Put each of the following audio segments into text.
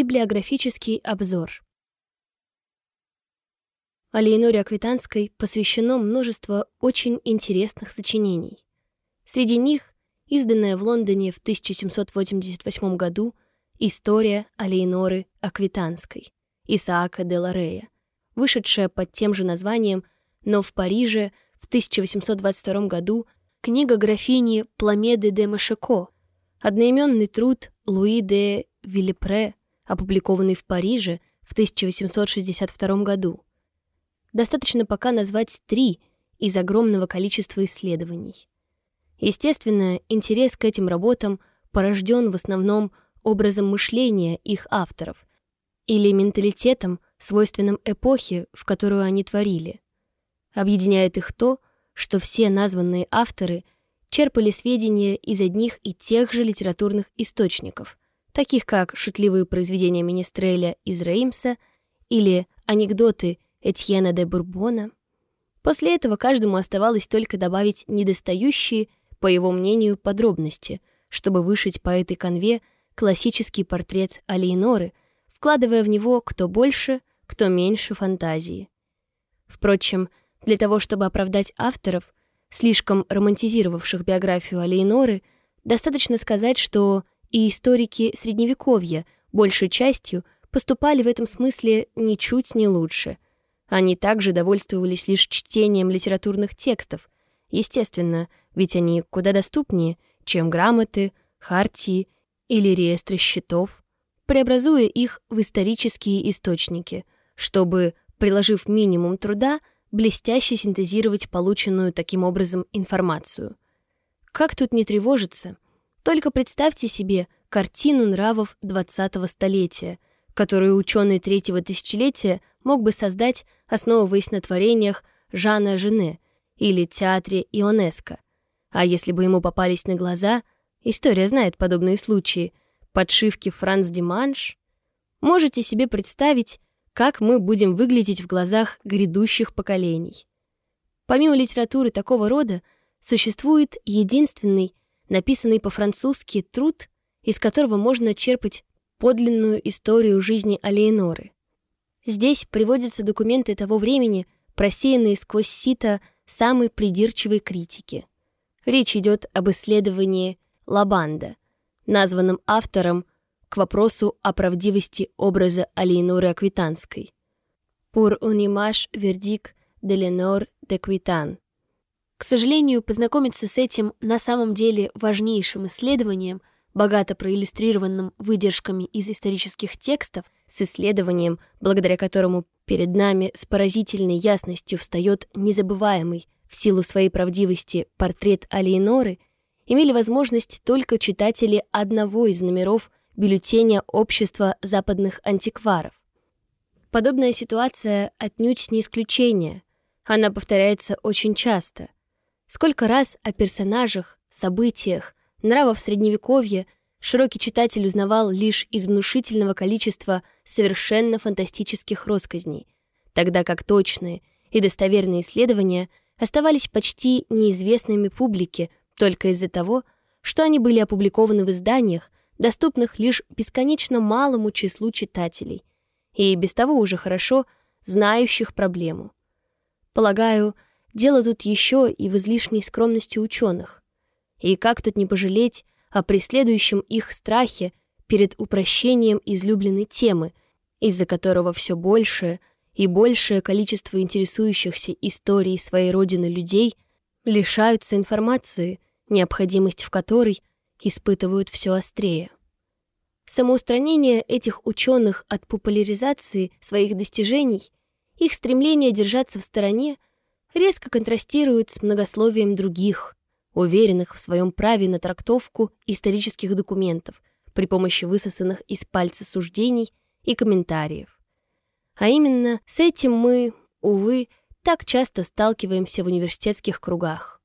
Библиографический обзор. Алейноре Аквитанской посвящено множество очень интересных сочинений. Среди них изданная в Лондоне в 1788 году «История Алейноры Аквитанской» Исаака де Ларея, вышедшая под тем же названием, но в Париже в 1822 году книга графини Пламеды де Машеко, одноименный труд Луи де Виллипре, опубликованный в Париже в 1862 году – Достаточно пока назвать три из огромного количества исследований. Естественно, интерес к этим работам порожден в основном образом мышления их авторов или менталитетом, свойственным эпохе, в которую они творили. Объединяет их то, что все названные авторы черпали сведения из одних и тех же литературных источников, таких как шутливые произведения Министреля из Реймса или анекдоты Этьена де Бурбона. После этого каждому оставалось только добавить недостающие, по его мнению, подробности, чтобы вышить по этой конве классический портрет Алейноры, вкладывая в него кто больше, кто меньше фантазии. Впрочем, для того, чтобы оправдать авторов, слишком романтизировавших биографию Алейноры, достаточно сказать, что и историки Средневековья большей частью поступали в этом смысле ничуть не лучше — они также довольствовались лишь чтением литературных текстов. Естественно, ведь они куда доступнее, чем грамоты, хартии или реестры счетов, преобразуя их в исторические источники, чтобы, приложив минимум труда, блестяще синтезировать полученную таким образом информацию. Как тут не тревожиться? Только представьте себе картину нравов 20-го столетия, которую ученый третьего тысячелетия мог бы создать, основываясь на творениях Жана Жене или театре Ионеско. А если бы ему попались на глаза, история знает подобные случаи, подшивки Франц Диманш, можете себе представить, как мы будем выглядеть в глазах грядущих поколений. Помимо литературы такого рода, существует единственный, написанный по-французски, труд, из которого можно черпать подлинную историю жизни Алиеноры. Здесь приводятся документы того времени, просеянные сквозь сито самой придирчивой критики. Речь идет об исследовании Лабанда, названном автором к вопросу о правдивости образа Алейноры Аквитанской. «Pour un image verdict de де Квитан». К сожалению, познакомиться с этим на самом деле важнейшим исследованием – богато проиллюстрированным выдержками из исторических текстов, с исследованием, благодаря которому перед нами с поразительной ясностью встает незабываемый в силу своей правдивости портрет Алиеноры, имели возможность только читатели одного из номеров бюллетеня Общества западных антикваров. Подобная ситуация отнюдь не исключение. Она повторяется очень часто. Сколько раз о персонажах, событиях, нравов Средневековья широкий читатель узнавал лишь из внушительного количества совершенно фантастических росказней, тогда как точные и достоверные исследования оставались почти неизвестными публике только из-за того, что они были опубликованы в изданиях, доступных лишь бесконечно малому числу читателей, и без того уже хорошо знающих проблему. Полагаю, дело тут еще и в излишней скромности ученых. И как тут не пожалеть о преследующем их страхе перед упрощением излюбленной темы, из-за которого все большее и большее количество интересующихся историей своей родины людей лишаются информации, необходимость в которой испытывают все острее. Самоустранение этих ученых от популяризации своих достижений, их стремление держаться в стороне резко контрастирует с многословием других, уверенных в своем праве на трактовку исторических документов при помощи высосанных из пальца суждений и комментариев. А именно с этим мы, увы, так часто сталкиваемся в университетских кругах.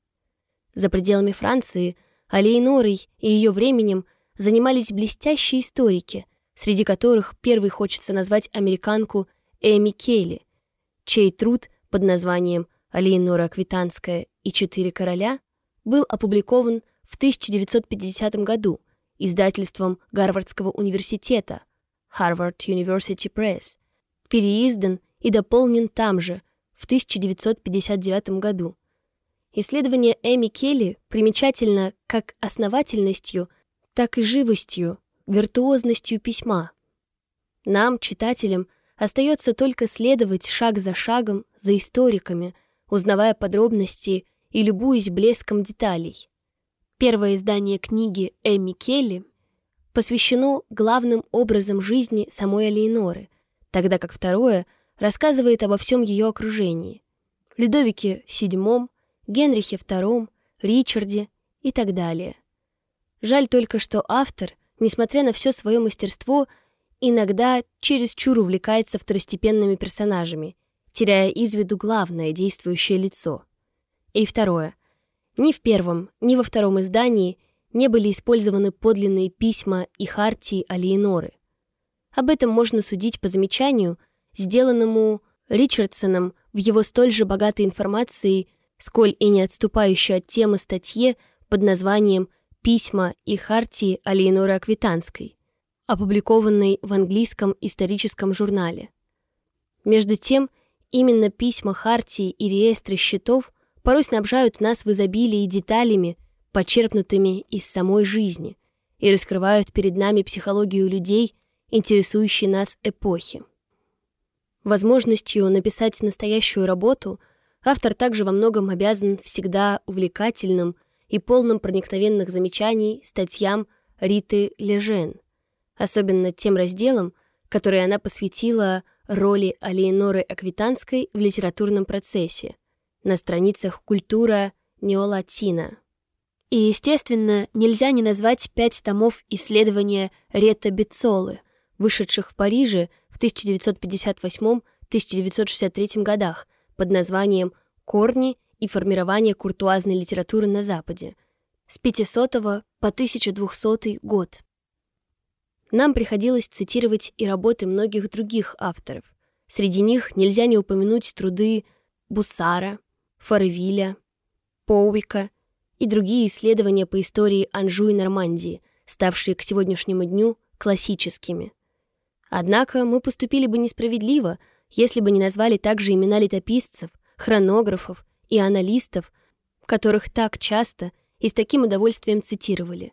За пределами Франции Алейнорой и ее временем занимались блестящие историки, среди которых первый хочется назвать американку Эми Кейли, чей труд под названием «Алейнора Аквитанская и четыре короля» был опубликован в 1950 году издательством Гарвардского университета Harvard University Press, переиздан и дополнен там же, в 1959 году. Исследование Эми Келли примечательно как основательностью, так и живостью, виртуозностью письма. Нам, читателям, остается только следовать шаг за шагом за историками, узнавая подробности и любуясь блеском деталей. Первое издание книги Эми Келли посвящено главным образом жизни самой Алейноры, тогда как второе рассказывает обо всем ее окружении. Людовике VII, Генрихе II, Ричарде и так далее. Жаль только, что автор, несмотря на все свое мастерство, иногда чересчур увлекается второстепенными персонажами, теряя из виду главное действующее лицо. И второе. Ни в первом, ни во втором издании не были использованы подлинные письма и хартии Алиеноры. Об этом можно судить по замечанию, сделанному Ричардсоном в его столь же богатой информацией, сколь и не отступающей от темы статье под названием «Письма и хартии Алиеноры Аквитанской», опубликованной в английском историческом журнале. Между тем, именно письма хартии и реестры счетов порой снабжают нас в изобилии деталями, почерпнутыми из самой жизни, и раскрывают перед нами психологию людей, интересующей нас эпохи. Возможностью написать настоящую работу автор также во многом обязан всегда увлекательным и полным проникновенных замечаний статьям Риты Лежен, особенно тем разделом, который она посвятила роли Алиеноры Аквитанской в литературном процессе на страницах «Культура неолатина». И, естественно, нельзя не назвать пять томов исследования Рета Бицолы, вышедших в Париже в 1958-1963 годах под названием «Корни и формирование куртуазной литературы на Западе» с 500 по 1200 год. Нам приходилось цитировать и работы многих других авторов. Среди них нельзя не упомянуть труды Бусара, Фарвиля, Поуика и другие исследования по истории Анжу и Нормандии, ставшие к сегодняшнему дню классическими. Однако мы поступили бы несправедливо, если бы не назвали также имена летописцев, хронографов и аналистов, которых так часто и с таким удовольствием цитировали.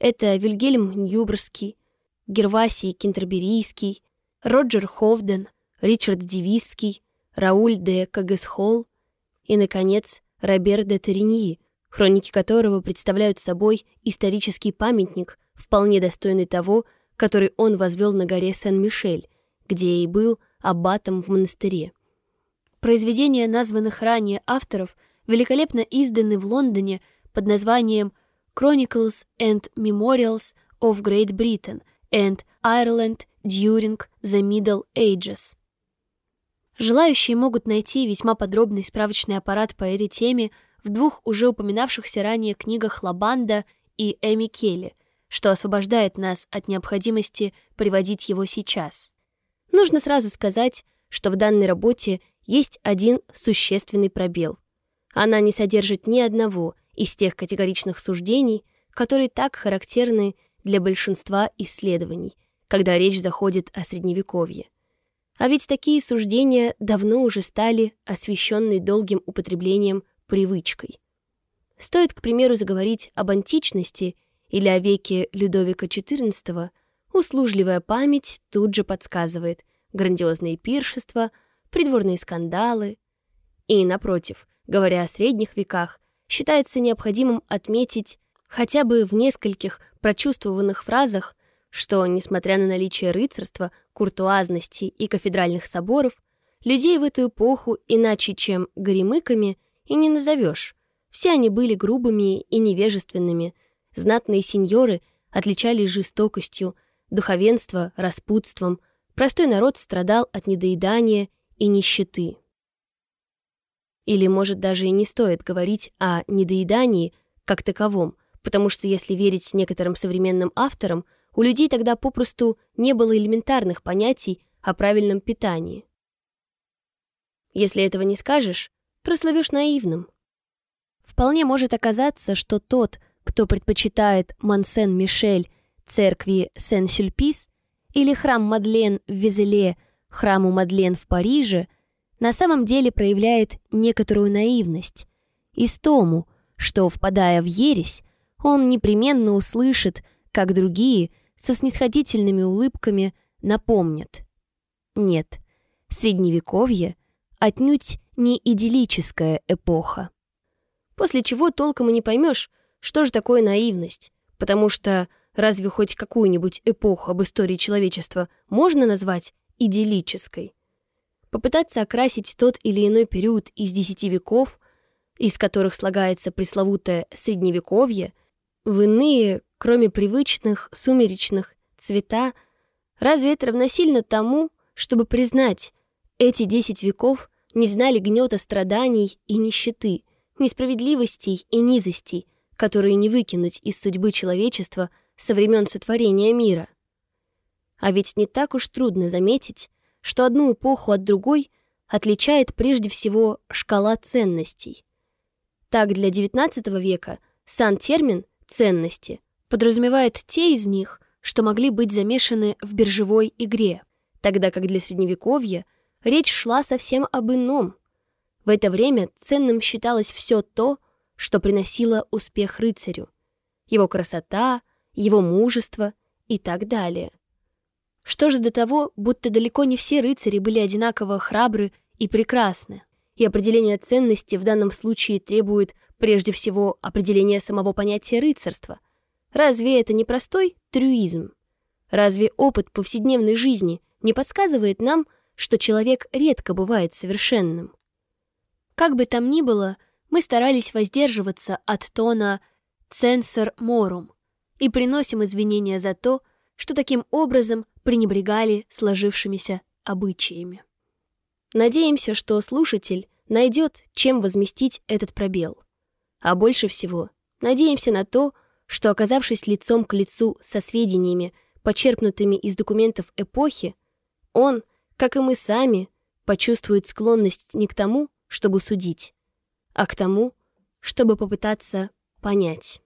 Это Вильгельм Ньюбрский, Гервасий Кентерберийский, Роджер Ховден, Ричард Дивисский, Рауль де Кагесхолл и, наконец, Робер де Тереньи, хроники которого представляют собой исторический памятник, вполне достойный того, который он возвел на горе Сен-Мишель, где и был аббатом в монастыре. Произведения названных ранее авторов великолепно изданы в Лондоне под названием Chronicles and Memorials of Great Britain and Ireland During the Middle Ages. Желающие могут найти весьма подробный справочный аппарат по этой теме в двух уже упоминавшихся ранее книгах Лабанда и Эми Келли, что освобождает нас от необходимости приводить его сейчас. Нужно сразу сказать, что в данной работе есть один существенный пробел. Она не содержит ни одного из тех категоричных суждений, которые так характерны для большинства исследований, когда речь заходит о Средневековье. А ведь такие суждения давно уже стали освещенной долгим употреблением привычкой. Стоит, к примеру, заговорить об античности или о веке Людовика XIV, услужливая память тут же подсказывает грандиозные пиршества, придворные скандалы. И, напротив, говоря о средних веках, считается необходимым отметить хотя бы в нескольких прочувствованных фразах, что, несмотря на наличие рыцарства, куртуазности и кафедральных соборов, людей в эту эпоху иначе, чем горемыками, и не назовешь. Все они были грубыми и невежественными. Знатные сеньоры отличались жестокостью, духовенство — распутством, простой народ страдал от недоедания и нищеты. Или, может, даже и не стоит говорить о недоедании как таковом, потому что, если верить некоторым современным авторам, у людей тогда попросту не было элементарных понятий о правильном питании. Если этого не скажешь, прославишь наивным. Вполне может оказаться, что тот, кто предпочитает Мансен-Мишель церкви Сен-Сюльпис или храм Мадлен в Визеле, храму Мадлен в Париже, на самом деле проявляет некоторую наивность, истому, что, впадая в ересь, он непременно услышит, как другие со снисходительными улыбками напомнят. Нет, Средневековье отнюдь не идиллическая эпоха. После чего толком и не поймешь, что же такое наивность, потому что разве хоть какую-нибудь эпоху об истории человечества можно назвать идиллической? Попытаться окрасить тот или иной период из десяти веков, из которых слагается пресловутое Средневековье, в иные, кроме привычных, сумеречных, цвета, разве это равносильно тому, чтобы признать, эти десять веков не знали гнета страданий и нищеты, несправедливостей и низостей, которые не выкинуть из судьбы человечества со времен сотворения мира. А ведь не так уж трудно заметить, что одну эпоху от другой отличает прежде всего шкала ценностей. Так, для XIX века сам термин «ценности» подразумевает те из них, что могли быть замешаны в биржевой игре, тогда как для Средневековья речь шла совсем об ином. В это время ценным считалось все то, что приносило успех рыцарю. Его красота, его мужество и так далее. Что же до того, будто далеко не все рыцари были одинаково храбры и прекрасны, и определение ценности в данном случае требует прежде всего определения самого понятия рыцарства. Разве это не простой трюизм? Разве опыт повседневной жизни не подсказывает нам, что человек редко бывает совершенным? Как бы там ни было, мы старались воздерживаться от тона «ценсор морум» и приносим извинения за то, что таким образом пренебрегали сложившимися обычаями. Надеемся, что слушатель найдет, чем возместить этот пробел. А больше всего надеемся на то, что, оказавшись лицом к лицу со сведениями, почерпнутыми из документов эпохи, он, как и мы сами, почувствует склонность не к тому, чтобы судить, а к тому, чтобы попытаться понять.